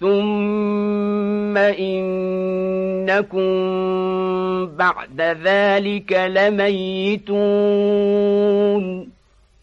ثم إنكم بعد ذلك لميتون